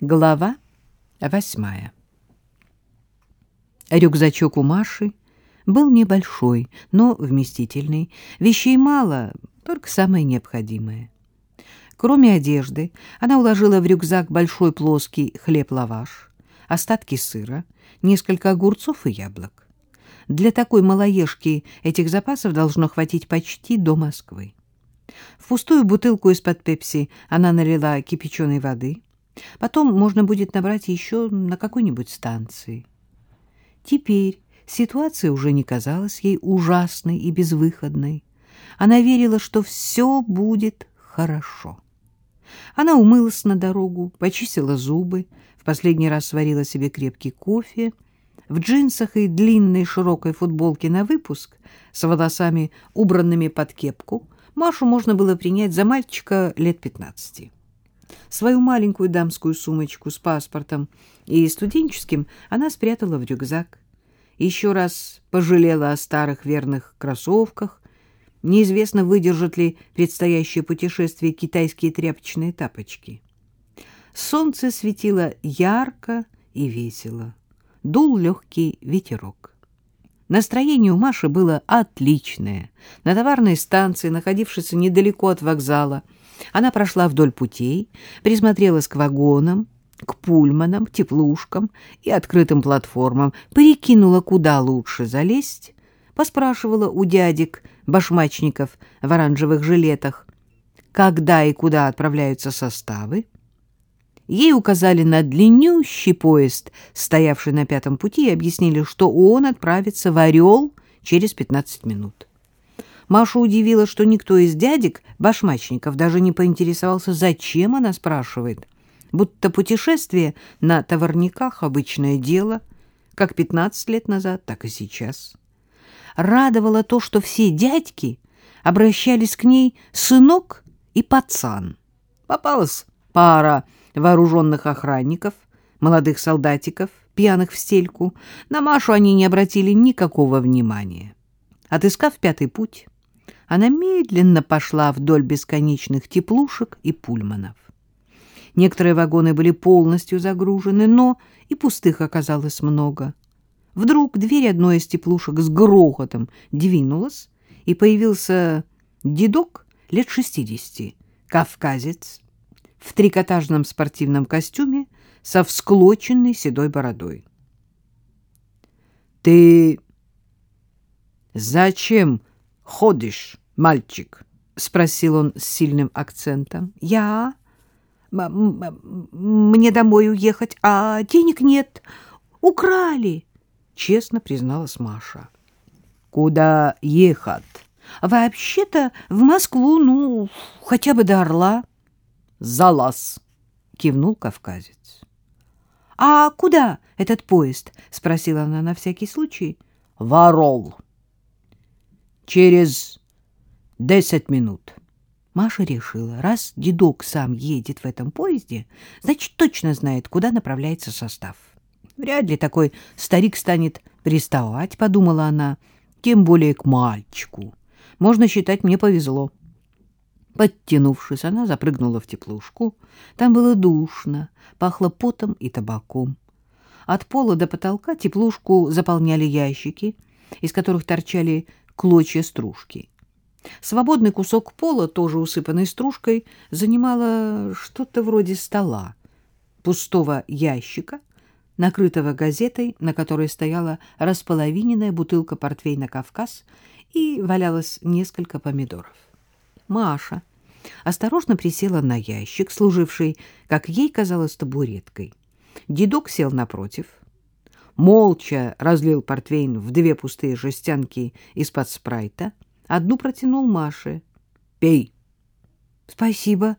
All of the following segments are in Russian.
Глава восьмая Рюкзачок у Маши был небольшой, но вместительный. Вещей мало, только самое необходимое. Кроме одежды, она уложила в рюкзак большой плоский хлеб-лаваш, остатки сыра, несколько огурцов и яблок. Для такой малоежки этих запасов должно хватить почти до Москвы. В пустую бутылку из-под пепси она налила кипяченой воды — Потом можно будет набрать еще на какой-нибудь станции. Теперь ситуация уже не казалась ей ужасной и безвыходной. Она верила, что все будет хорошо. Она умылась на дорогу, почистила зубы, в последний раз сварила себе крепкий кофе. В джинсах и длинной широкой футболке на выпуск, с волосами, убранными под кепку, Машу можно было принять за мальчика лет пятнадцати. Свою маленькую дамскую сумочку с паспортом и студенческим она спрятала в рюкзак. Еще раз пожалела о старых верных кроссовках. Неизвестно, выдержат ли предстоящее путешествие китайские тряпочные тапочки. Солнце светило ярко и весело. Дул легкий ветерок. Настроение у Маши было отличное. На товарной станции, находившейся недалеко от вокзала, она прошла вдоль путей, присмотрелась к вагонам, к пульманам, теплушкам и открытым платформам, прикинула, куда лучше залезть, поспрашивала у дядек, башмачников в оранжевых жилетах, когда и куда отправляются составы. Ей указали на длиннющий поезд, стоявший на пятом пути, и объяснили, что он отправится в Орел через 15 минут. Машу удивило, что никто из дядек, башмачников, даже не поинтересовался, зачем она спрашивает. Будто путешествие на товарниках — обычное дело, как 15 лет назад, так и сейчас. Радовало то, что все дядьки обращались к ней «сынок» и «пацан». Попалась пара вооруженных охранников, молодых солдатиков, пьяных в стельку. На Машу они не обратили никакого внимания. Отыскав пятый путь, она медленно пошла вдоль бесконечных теплушек и пульманов. Некоторые вагоны были полностью загружены, но и пустых оказалось много. Вдруг дверь одной из теплушек с грохотом двинулась, и появился дедок лет шестидесяти, кавказец, в трикотажном спортивном костюме со всклоченной седой бородой. — Ты зачем ходишь, мальчик? — спросил он с сильным акцентом. — Я? Мне домой уехать, а денег нет. Украли, — честно призналась Маша. — Куда ехать? — Вообще-то в Москву, ну, хотя бы до Орла. — Залаз, — кивнул кавказец. — А куда этот поезд? — спросила она на всякий случай. — Ворол. — через десять минут. Маша решила, раз дедок сам едет в этом поезде, значит, точно знает, куда направляется состав. Вряд ли такой старик станет приставать, подумала она, тем более к мальчику. Можно считать, мне повезло. Подтянувшись, она запрыгнула в теплушку. Там было душно, пахло потом и табаком. От пола до потолка теплушку заполняли ящики, из которых торчали клочья стружки. Свободный кусок пола, тоже усыпанный стружкой, занимало что-то вроде стола, пустого ящика, накрытого газетой, на которой стояла располовиненная бутылка портвейна «Кавказ» и валялось несколько помидоров. Маша осторожно присела на ящик, служивший, как ей казалось, табуреткой. Дедок сел напротив — молча разлил портвейн в две пустые жестянки из-под спрайта, одну протянул Маше. «Пей». «Спасибо.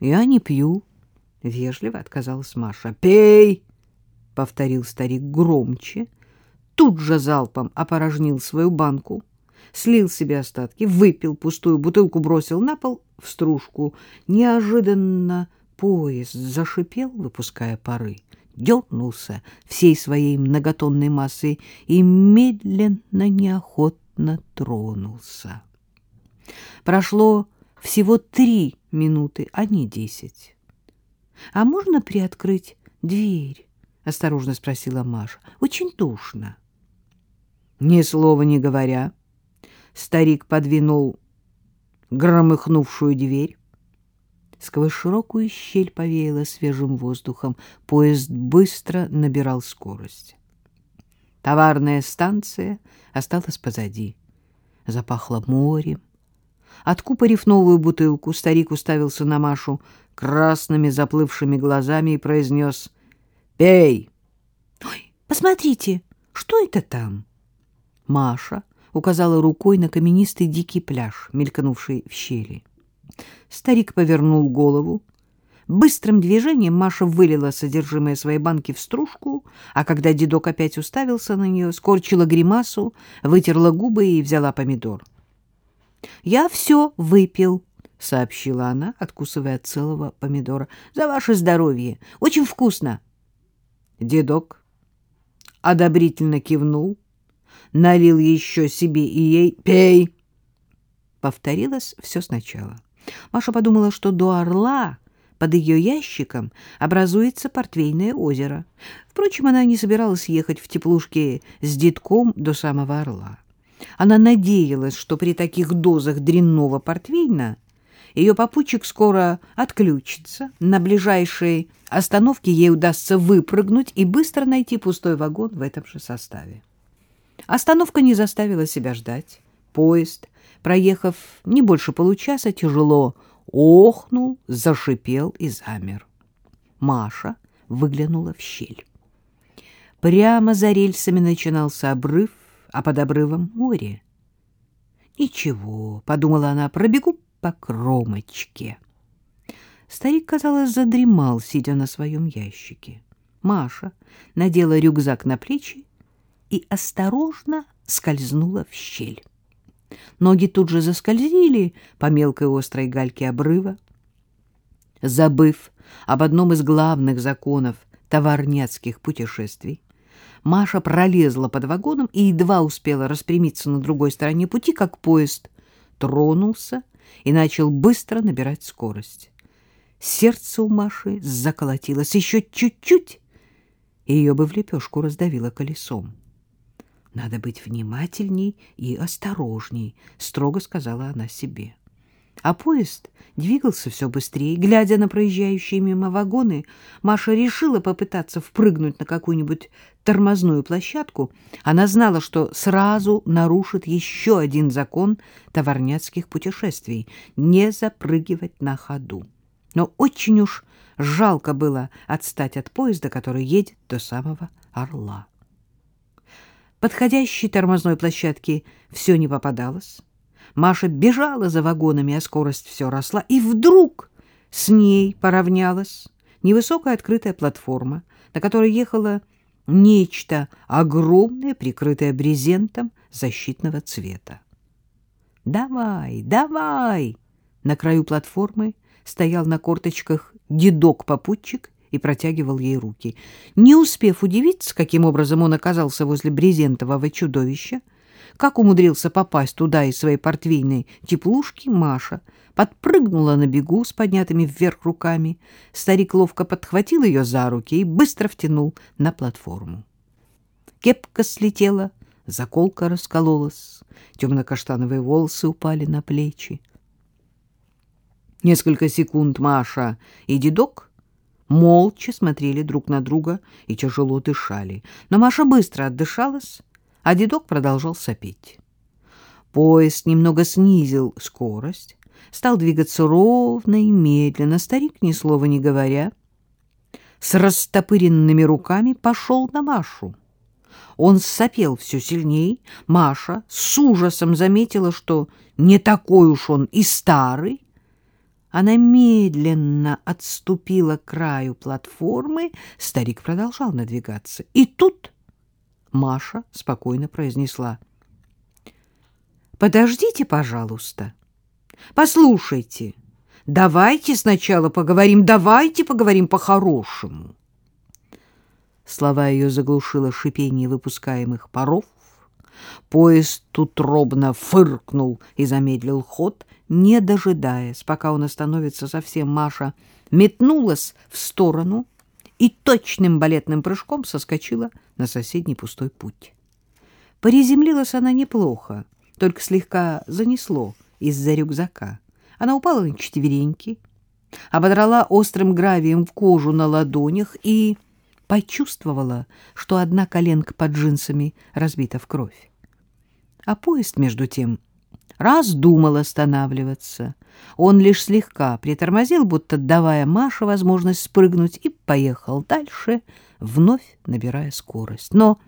Я не пью», — вежливо отказалась Маша. «Пей», — повторил старик громче, тут же залпом опорожнил свою банку, слил себе остатки, выпил пустую бутылку, бросил на пол в стружку. Неожиданно поезд зашипел, выпуская пары дернулся всей своей многотонной массой и медленно, неохотно тронулся. Прошло всего три минуты, а не десять. а можно приоткрыть дверь? — осторожно спросила Маша. — Очень душно. Ни слова не говоря, старик подвинул громыхнувшую дверь. Сквозь широкую щель повеяло свежим воздухом. Поезд быстро набирал скорость. Товарная станция осталась позади. Запахло морем. Откупорив новую бутылку, старик уставился на Машу красными заплывшими глазами и произнес «Пей!» «Ой, посмотрите, что это там?» Маша указала рукой на каменистый дикий пляж, мелькнувший в щели. Старик повернул голову. Быстрым движением Маша вылила содержимое своей банки в стружку, а когда дедок опять уставился на нее, скорчила гримасу, вытерла губы и взяла помидор. — Я все выпил, — сообщила она, откусывая от целого помидора. — За ваше здоровье. Очень вкусно. Дедок одобрительно кивнул, налил еще себе и ей. «Пей!» Повторилось все сначала. Маша подумала, что до Орла под ее ящиком образуется портвейное озеро. Впрочем, она не собиралась ехать в теплушке с детком до самого Орла. Она надеялась, что при таких дозах дрянного портвейна ее попутчик скоро отключится, на ближайшей остановке ей удастся выпрыгнуть и быстро найти пустой вагон в этом же составе. Остановка не заставила себя ждать. Поезд проехав не больше получаса, тяжело охнул, зашипел и замер. Маша выглянула в щель. Прямо за рельсами начинался обрыв, а под обрывом море. «Ничего», — подумала она, — «пробегу по кромочке». Старик, казалось, задремал, сидя на своем ящике. Маша надела рюкзак на плечи и осторожно скользнула в щель. Ноги тут же заскользили по мелкой острой гальке обрыва. Забыв об одном из главных законов товарняцких путешествий, Маша пролезла под вагоном и едва успела распрямиться на другой стороне пути, как поезд тронулся и начал быстро набирать скорость. Сердце у Маши заколотилось еще чуть-чуть, и ее бы в лепешку раздавило колесом. Надо быть внимательней и осторожней, строго сказала она себе. А поезд двигался все быстрее. Глядя на проезжающие мимо вагоны, Маша решила попытаться впрыгнуть на какую-нибудь тормозную площадку. Она знала, что сразу нарушит еще один закон товарняцких путешествий — не запрыгивать на ходу. Но очень уж жалко было отстать от поезда, который едет до самого Орла подходящей тормозной площадки все не попадалось. Маша бежала за вагонами, а скорость все росла, и вдруг с ней поравнялась невысокая открытая платформа, на которой ехало нечто огромное, прикрытое брезентом защитного цвета. «Давай, давай!» На краю платформы стоял на корточках дедок-попутчик и протягивал ей руки. Не успев удивиться, каким образом он оказался возле брезентового чудовища, как умудрился попасть туда из своей портвейной теплушки, Маша подпрыгнула на бегу с поднятыми вверх руками. Старик ловко подхватил ее за руки и быстро втянул на платформу. Кепка слетела, заколка раскололась, темно-каштановые волосы упали на плечи. Несколько секунд Маша и дедок молча смотрели друг на друга и тяжело дышали. Но Маша быстро отдышалась, а дедок продолжал сопеть. Поезд немного снизил скорость, стал двигаться ровно и медленно. Старик, ни слова не говоря, с растопыренными руками пошел на Машу. Он сопел все сильней. Маша с ужасом заметила, что не такой уж он и старый, она медленно отступила к краю платформы. Старик продолжал надвигаться. И тут Маша спокойно произнесла. «Подождите, пожалуйста. Послушайте. Давайте сначала поговорим. Давайте поговорим по-хорошему». Слова ее заглушило шипение выпускаемых паров. Поезд утробно фыркнул и замедлил ход, не дожидаясь, пока он остановится совсем. Маша метнулась в сторону и точным балетным прыжком соскочила на соседний пустой путь. Приземлилась она неплохо, только слегка занесло из-за рюкзака. Она упала на четвереньки, ободрала острым гравием в кожу на ладонях и почувствовала, что одна коленка под джинсами разбита в кровь. А поезд, между тем, раздумал останавливаться. Он лишь слегка притормозил, будто давая Маше возможность спрыгнуть, и поехал дальше, вновь набирая скорость. Но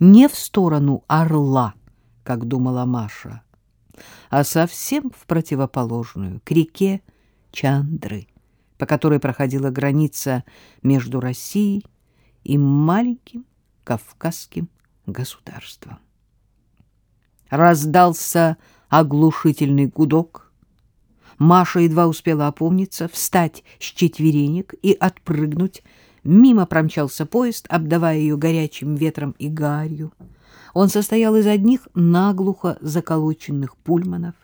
не в сторону Орла, как думала Маша, а совсем в противоположную, к реке Чандры, по которой проходила граница между Россией и маленьким кавказским государством. Раздался оглушительный гудок. Маша едва успела опомниться, встать с четверенек и отпрыгнуть. Мимо промчался поезд, обдавая ее горячим ветром и гарью. Он состоял из одних наглухо заколоченных пульманов.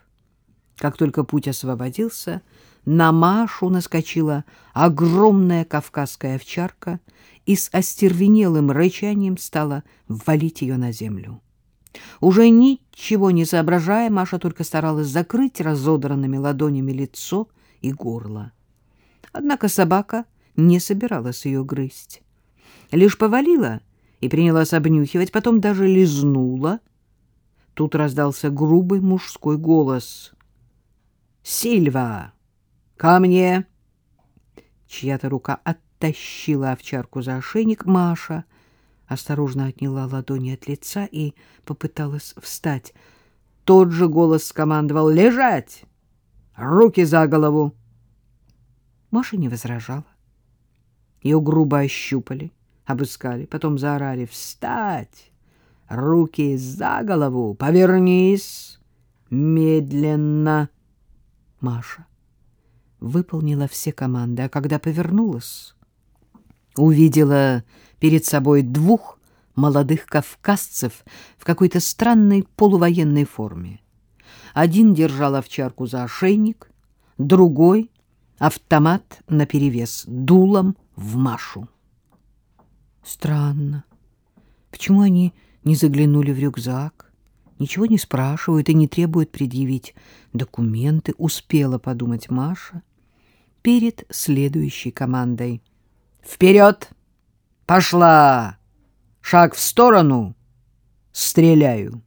Как только путь освободился, на Машу наскочила огромная кавказская овчарка и с остервенелым рычанием стала валить ее на землю. Уже ничего не соображая, Маша только старалась закрыть разодранными ладонями лицо и горло. Однако собака не собиралась ее грызть. Лишь повалила и принялась обнюхивать, потом даже лизнула. Тут раздался грубый мужской голос. «Сильва!» «Ко мне!» Чья-то рука оттащила овчарку за ошейник. Маша осторожно отняла ладони от лица и попыталась встать. Тот же голос скомандовал «Лежать! Руки за голову!» Маша не возражала. Ее грубо ощупали, обыскали, потом заорали «Встать! Руки за голову! Повернись! Медленно!» Маша выполнила все команды, а когда повернулась, увидела перед собой двух молодых кавказцев в какой-то странной полувоенной форме. Один держал овчарку за ошейник, другой — автомат наперевес, дулом в Машу. Странно. Почему они не заглянули в рюкзак? Ничего не спрашивают и не требуют предъявить документы, успела подумать Маша перед следующей командой. «Вперед! Пошла! Шаг в сторону! Стреляю!»